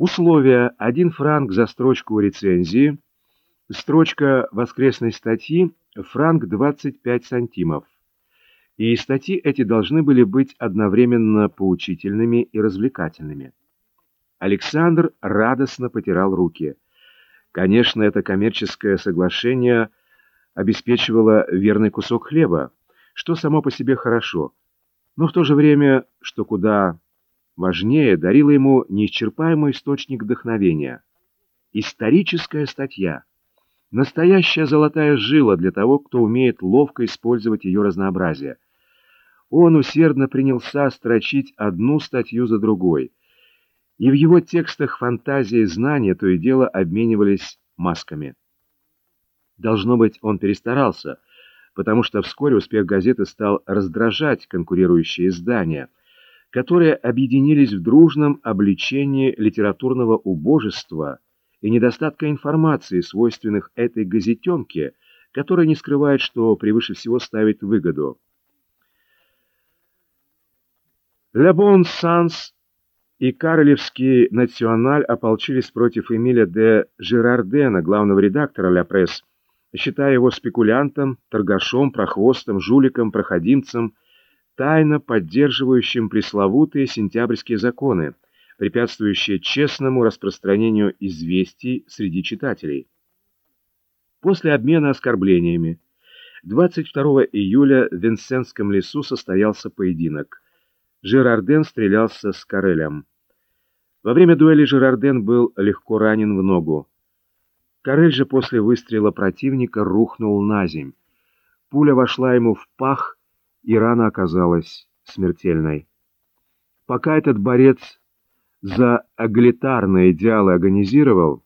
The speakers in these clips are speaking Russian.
Условия. Один франк за строчку рецензии. Строчка воскресной статьи франк 25 сантимов. И статьи эти должны были быть одновременно поучительными и развлекательными. Александр радостно потирал руки. Конечно, это коммерческое соглашение обеспечивало верный кусок хлеба, что само по себе хорошо, но в то же время, что куда важнее, дарило ему неисчерпаемый источник вдохновения. Историческая статья. Настоящая золотая жила для того, кто умеет ловко использовать ее разнообразие. Он усердно принялся строчить одну статью за другой. И в его текстах фантазия и знания то и дело обменивались масками. Должно быть, он перестарался, потому что вскоре успех газеты стал раздражать конкурирующие издания – которые объединились в дружном обличении литературного убожества и недостатка информации, свойственных этой газетенке, которая не скрывает, что превыше всего ставит выгоду. «Ле Бон Санс» и Карлевский «Националь» ополчились против Эмиля де Жерардена, главного редактора «Ля Пресс», считая его спекулянтом, торгашом, прохвостом, жуликом, проходимцем, тайно поддерживающим пресловутые сентябрьские законы, препятствующие честному распространению известий среди читателей. После обмена оскорблениями 22 июля в Винсентском лесу состоялся поединок. Жерарден стрелялся с Карелем. Во время дуэли Жерарден был легко ранен в ногу. Карель же после выстрела противника рухнул на земь. Пуля вошла ему в пах и рана оказалась смертельной. Пока этот борец за аглитарные идеалы агонизировал,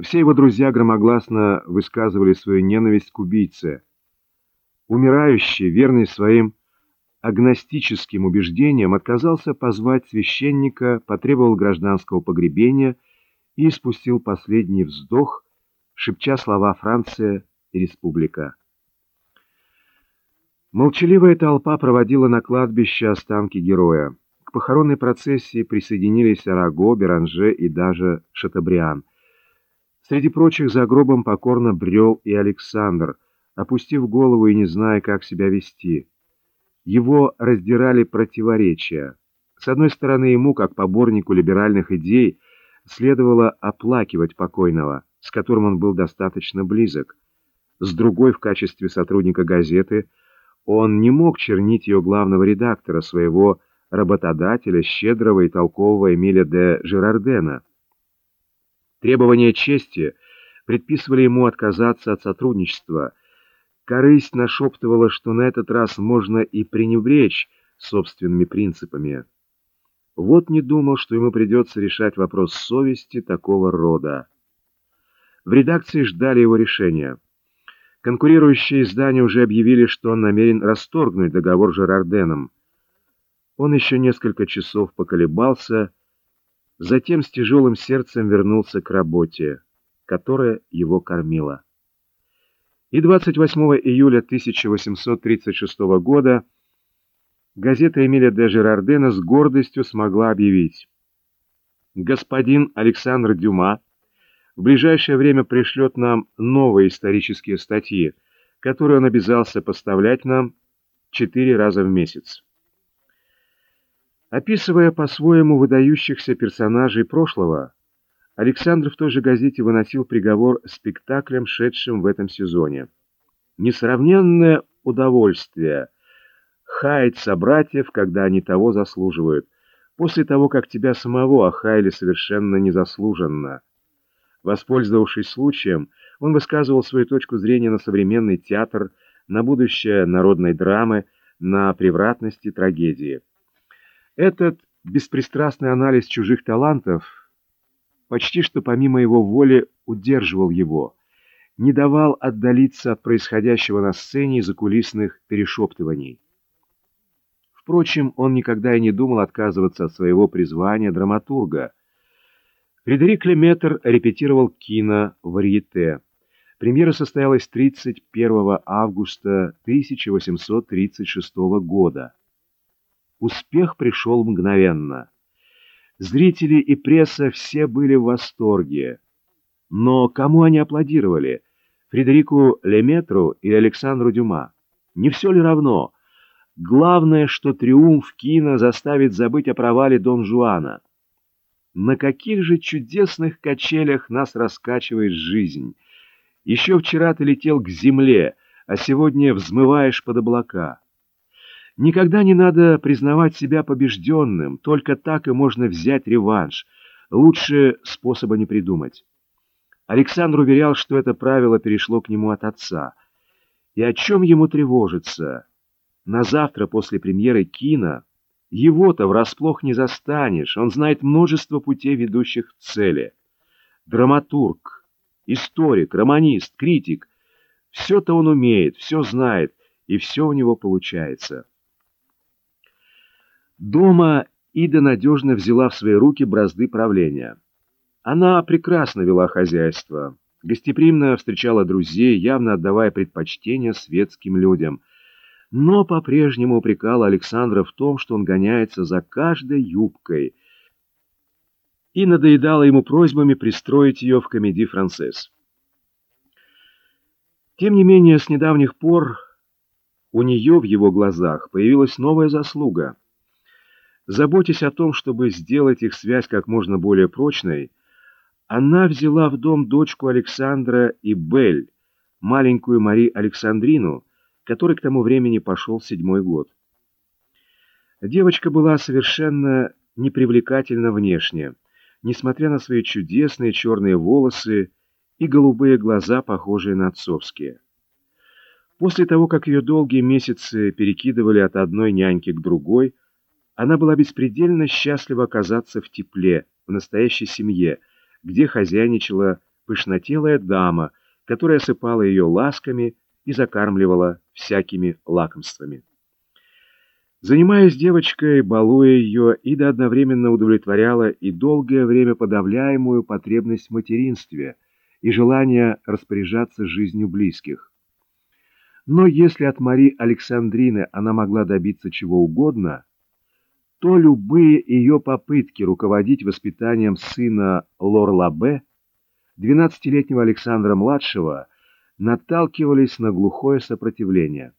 все его друзья громогласно высказывали свою ненависть к убийце. Умирающий, верный своим агностическим убеждениям, отказался позвать священника, потребовал гражданского погребения и спустил последний вздох, шепча слова «Франция» и «Республика». Молчаливая толпа проводила на кладбище останки героя. К похоронной процессии присоединились Араго, Беранже и даже Шатабриан. Среди прочих за гробом покорно брел и Александр, опустив голову и не зная, как себя вести. Его раздирали противоречия. С одной стороны, ему, как поборнику либеральных идей, следовало оплакивать покойного, с которым он был достаточно близок. С другой, в качестве сотрудника газеты – он не мог чернить ее главного редактора, своего работодателя, щедрого и толкового Эмиля де Жерардена. Требования чести предписывали ему отказаться от сотрудничества. Корысть нашептывала, что на этот раз можно и пренебречь собственными принципами. Вот не думал, что ему придется решать вопрос совести такого рода. В редакции ждали его решения. Конкурирующие издания уже объявили, что он намерен расторгнуть договор с Жерарденом. Он еще несколько часов поколебался, затем с тяжелым сердцем вернулся к работе, которая его кормила. И 28 июля 1836 года газета Эмиля де Жерардена с гордостью смогла объявить «Господин Александр Дюма» в ближайшее время пришлет нам новые исторические статьи, которые он обязался поставлять нам четыре раза в месяц. Описывая по-своему выдающихся персонажей прошлого, Александр в той же газете выносил приговор спектаклям, шедшим в этом сезоне. Несравненное удовольствие хаять собратьев, когда они того заслуживают, после того, как тебя самого охаяли совершенно незаслуженно – Воспользовавшись случаем, он высказывал свою точку зрения на современный театр, на будущее народной драмы, на превратности трагедии. Этот беспристрастный анализ чужих талантов почти что помимо его воли удерживал его, не давал отдалиться от происходящего на сцене из закулисных перешептываний. Впрочем, он никогда и не думал отказываться от своего призвания драматурга – Фредерик Леметр репетировал кино «Варьете». Премьера состоялась 31 августа 1836 года. Успех пришел мгновенно. Зрители и пресса все были в восторге. Но кому они аплодировали? Фредерику Леметру или Александру Дюма? Не все ли равно? Главное, что триумф кино заставит забыть о провале Дон Жуана. На каких же чудесных качелях нас раскачивает жизнь? Еще вчера ты летел к земле, а сегодня взмываешь под облака. Никогда не надо признавать себя побежденным, только так и можно взять реванш. Лучше способа не придумать. Александр уверял, что это правило перешло к нему от отца. И о чем ему тревожиться? На завтра после премьеры кино его-то врасплох не застанешь, он знает множество путей, ведущих к цели. Драматург, историк, романист, критик — все-то он умеет, все знает, и все у него получается. Дома Ида надежно взяла в свои руки бразды правления. Она прекрасно вела хозяйство, гостеприимно встречала друзей, явно отдавая предпочтение светским людям — но по-прежнему упрекала Александра в том, что он гоняется за каждой юбкой, и надоедала ему просьбами пристроить ее в комедий «Францесс». Тем не менее, с недавних пор у нее в его глазах появилась новая заслуга. Заботясь о том, чтобы сделать их связь как можно более прочной, она взяла в дом дочку Александра и Бель, маленькую Мари Александрину, который к тому времени пошел седьмой год. Девочка была совершенно непривлекательна внешне, несмотря на свои чудесные черные волосы и голубые глаза, похожие на отцовские. После того, как ее долгие месяцы перекидывали от одной няньки к другой, она была беспредельно счастлива оказаться в тепле, в настоящей семье, где хозяйничала пышнотелая дама, которая осыпала ее ласками и закармливала всякими лакомствами. Занимаясь девочкой, балуя ее, Ида одновременно удовлетворяла и долгое время подавляемую потребность в материнстве и желание распоряжаться жизнью близких. Но если от Мари Александрины она могла добиться чего угодно, то любые ее попытки руководить воспитанием сына Лорлабе, 12-летнего Александра-младшего, наталкивались на глухое сопротивление.